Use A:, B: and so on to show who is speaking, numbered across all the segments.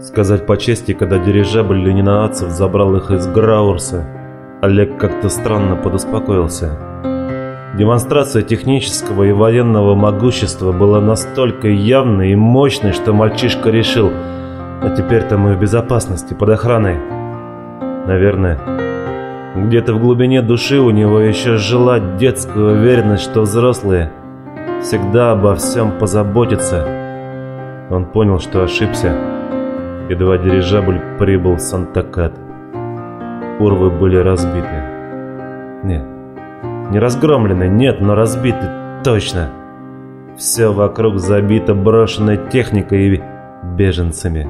A: Сказать по чести, когда дирижабль ленинградцев забрал их из Граурса, Олег как-то странно подуспокоился. Демонстрация технического и военного могущества была настолько явной и мощной, что мальчишка решил, а теперь-то мы в безопасности, под охраной. Наверное, где-то в глубине души у него еще жила детская уверенность, что взрослые всегда обо всем позаботятся. Он понял, что ошибся. Едва дирижабль прибыл в Сантакат. Урвы были разбиты. Нет, не разгромлены, нет, но разбиты точно. Все вокруг забито брошенной техникой и беженцами.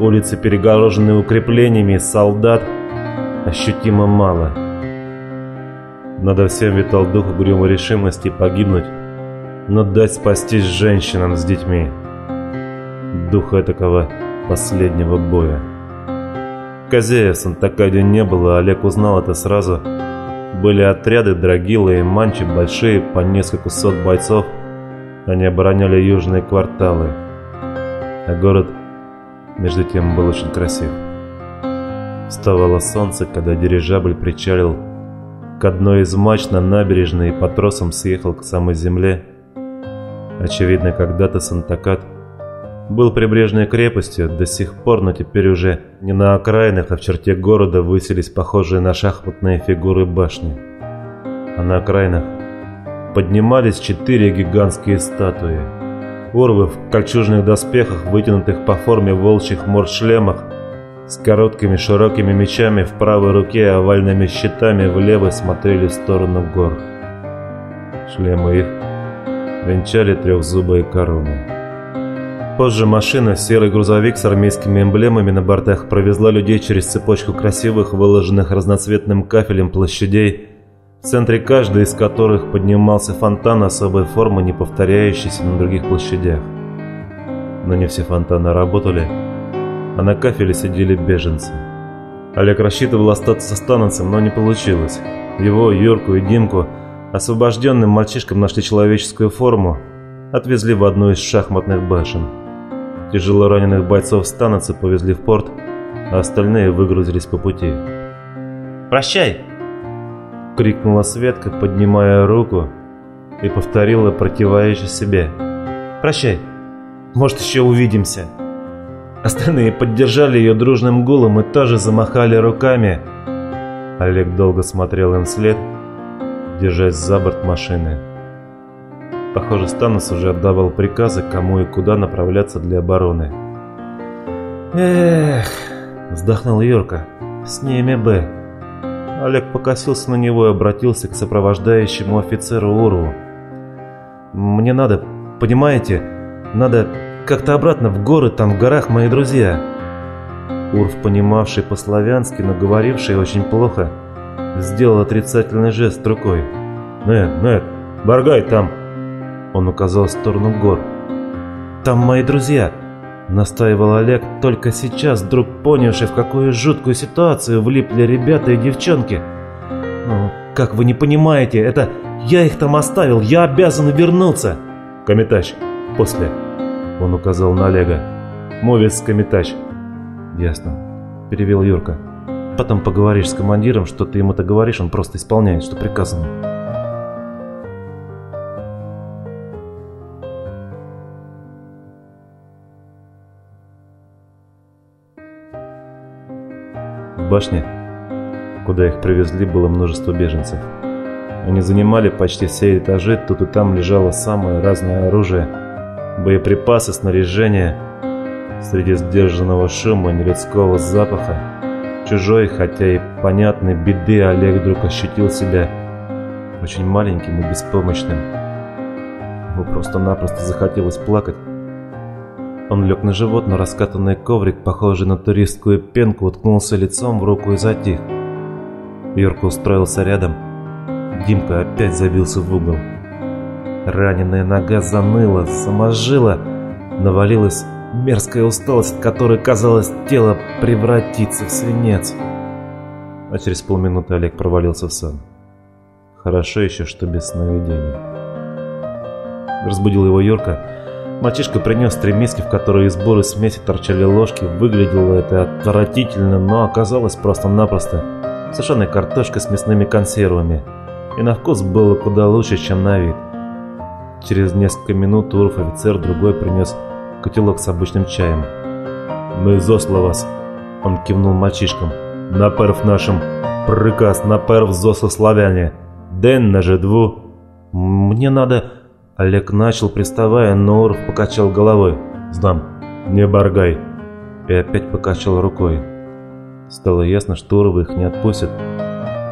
A: Улицы перегорожены укреплениями, солдат ощутимо мало. Надо всем витал дух угрюмой решимости погибнуть, но дать спастись женщинам с детьми. Духа такого последнего боя. Козея в Сантакаде не было, Олег узнал это сразу. Были отряды Драгила и Манчи, большие, по несколько сот бойцов. Они обороняли южные кварталы. А город, между тем, был очень красив. Вставало солнце, когда дирижабль причалил к одной из мач на набережной и по тросам съехал к самой земле. Очевидно, когда-то Сантакат был прибрежной крепостью до сих пор, но теперь уже не на окраинах, а в черте города высились похожие на шахматные фигуры башни. А на окраинах поднимались четыре гигантские статуи. Урвы в кольчужных доспехах, вытянутых по форме волчьих морд-шлемах, с короткими широкими мечами в правой руке и овальными щитами в левой смотрели в сторону гор. Шлемы их венчали трехзубые короны. Позже машина, серый грузовик с армейскими эмблемами на бортах, провезла людей через цепочку красивых, выложенных разноцветным кафелем площадей, в центре каждой из которых поднимался фонтан особой формы, не повторяющийся на других площадях. Но не все фонтаны работали, а на кафеле сидели беженцы. Олег рассчитывал остаться станцем, но не получилось. Его, Юрку и Димку, освобожденным мальчишкам нашли человеческую форму, отвезли в одну из шахматных башен. Тяжело раненых бойцов станции повезли в порт, а остальные выгрузились по пути.
B: «Прощай!»
A: — крикнула Светка, поднимая руку, и повторила, противаючи себе.
B: «Прощай! Может, еще увидимся!» Остальные поддержали ее дружным гулом и тоже замахали руками.
A: Олег долго смотрел им вслед, держась за борт машины. Похоже, Станос уже отдавал приказы, кому и куда направляться для обороны.
B: «Эх!» – вздохнул Юрка. «С ними бы!»
A: Олег покосился на него и обратился к сопровождающему офицеру Урву.
B: «Мне надо, понимаете, надо как-то обратно в горы, там в горах мои друзья».
A: Урв, понимавший по-славянски, но говоривший очень плохо, сделал отрицательный жест рукой. «Нет, нет, Баргай там!» Он указал в сторону гор.
B: «Там мои друзья!» Настаивал Олег, только сейчас вдруг понявший, в какую жуткую ситуацию влипли ребята и девчонки. «Ну, как вы не понимаете, это я их там оставил, я обязан вернуться!»
A: «Комитач, после!» Он указал на Олега. «Мовец Комитач!»
B: «Ясно», — перевел Юрка. «Потом поговоришь с командиром, что ты ему-то говоришь, он просто исполняет, что приказано».
A: Башне, куда их привезли, было множество беженцев. Они занимали почти все этажи, тут и там лежало самое разное оружие, боеприпасы, снаряжение. Среди сдержанного шума, нелюдского запаха, чужой, хотя и понятной беды, Олег вдруг ощутил себя очень маленьким и беспомощным. Его просто-напросто захотелось плакать. Он лег на живот, на раскатанный коврик, похожий на туристскую пенку, уткнулся лицом в руку и затих. Юрка устроился рядом. Димка опять забился в угол. Раненая нога заныла, саможила, навалилась мерзкая усталость, от которой, казалось, тело превратится в свинец. А через полминуты Олег провалился в сон. Хорошо еще, что без сновидений. Разбудил его Юрка. Мальчишка принес три миски, в которые из бурой смеси торчали ложки. Выглядело это отвратительно, но оказалось просто-напросто сушеной картошкой с мясными консервами. И на вкус было куда лучше, чем на вид. Через несколько минут Урф офицер другой принес котелок с обычным чаем. «Мы зосло вас!» Он кивнул мальчишкам. «Наперв нашим приказ, наперв зосло славяне! Ден на жедву!» «Мне надо...» Олег начал, приставая, но Урф покачал головой. «Знам, не баргай!» И опять покачал рукой. Стало ясно, что Урвы их не отпустят.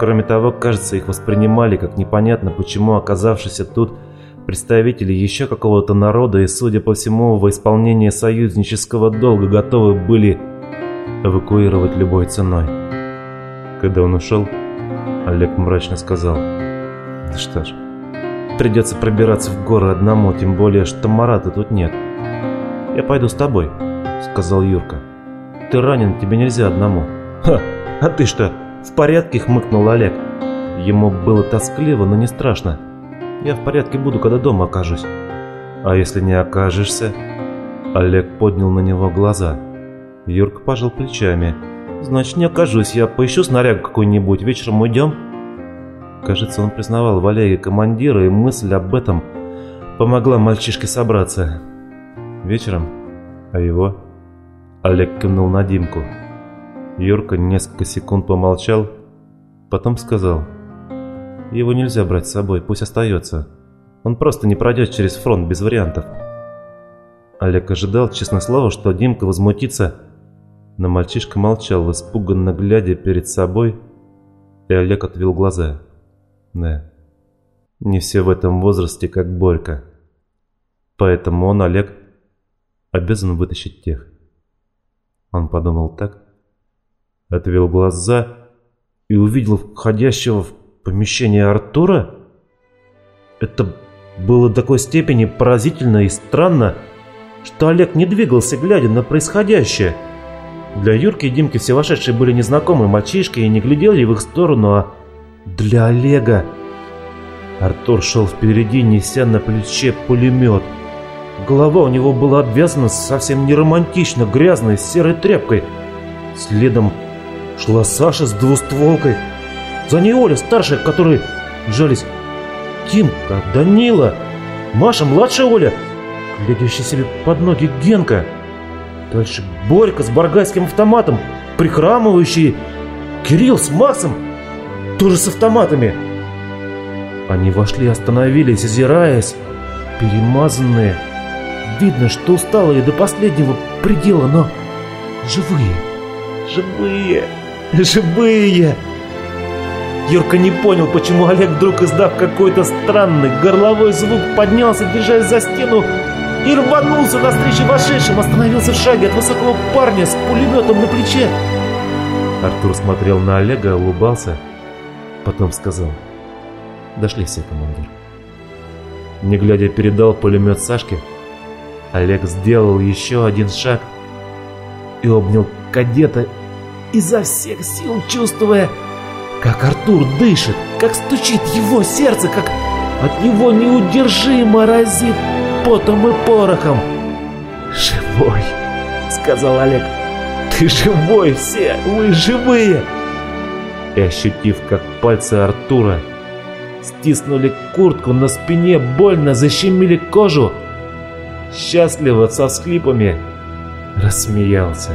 A: Кроме того, кажется, их воспринимали как непонятно, почему оказавшиеся тут представители еще какого-то народа и, судя по всему, во исполнение союзнического долга готовы были эвакуировать любой ценой. Когда он ушел, Олег мрачно сказал, «Да что ж, Придется пробираться в горы одному, тем более, что Марата тут нет. «Я пойду с тобой», — сказал Юрка. «Ты ранен, тебе нельзя одному». «Ха, а ты что, в порядке?» — хмыкнул Олег. Ему было тоскливо, но не страшно. «Я в порядке буду, когда дома окажусь». «А если не окажешься?» Олег поднял на него глаза. Юрка пожал плечами. «Значит, не окажусь, я поищу снарягу какой-нибудь, вечером уйдем?» Кажется, он признавал в Олеге командира, и мысль об этом помогла мальчишке собраться. Вечером? А его? Олег кивнул на Димку. Юрка несколько секунд помолчал, потом сказал. Его нельзя брать с собой, пусть остается. Он просто не пройдет через фронт без вариантов. Олег ожидал, честно слово, что Димка возмутится, но мальчишка молчал, испуганно глядя перед собой, и Олег отвел глаза. Да. Не все в этом возрасте, как Борька. Поэтому он, Олег, обязан вытащить тех. Он подумал так, отвел глаза и увидел входящего в помещение Артура. Это было до такой степени поразительно и странно, что Олег не двигался, глядя на происходящее. Для Юрки и Димки все вошедшие были незнакомые мальчишки и не глядели в их сторону, а для Олега. Артур шел впереди, неся на плече пулемет. Голова у него была обвязана совсем не романтично, грязной, серой тряпкой. Следом шла Саша с двустволкой. За ней Оля, старшая, которой жались Тимка, Данила, Маша, младшая Оля, глядящий себе под ноги Генка. Дальше Борька с баргайским автоматом, прихрамывающий, Кирилл с Максом, тоже с автоматами. Они вошли остановились, озираясь, перемазанные. Видно, что усталые до последнего предела, но живые, живые, живые. Юрка не понял, почему Олег вдруг, издав какой-то странный горловой звук, поднялся, держась за стену, и рванулся навстречу вошедшим, остановился в шаге от высокого парня с пулеметом на плече. Артур смотрел на Олега, улыбался. Потом сказал. Дошли все, командир. Не глядя передал пулемет Сашке. Олег сделал еще один шаг и обнял кадета изо всех сил, чувствуя, как Артур дышит, как стучит его сердце, как от него неудержимо разит потом и порохом. «Живой!» — сказал Олег. «Ты живой, все! Вы живые!» И ощутив, как пальцы Артура стиснули куртку на спине, больно защемили кожу, счастливо со всхлипами рассмеялся.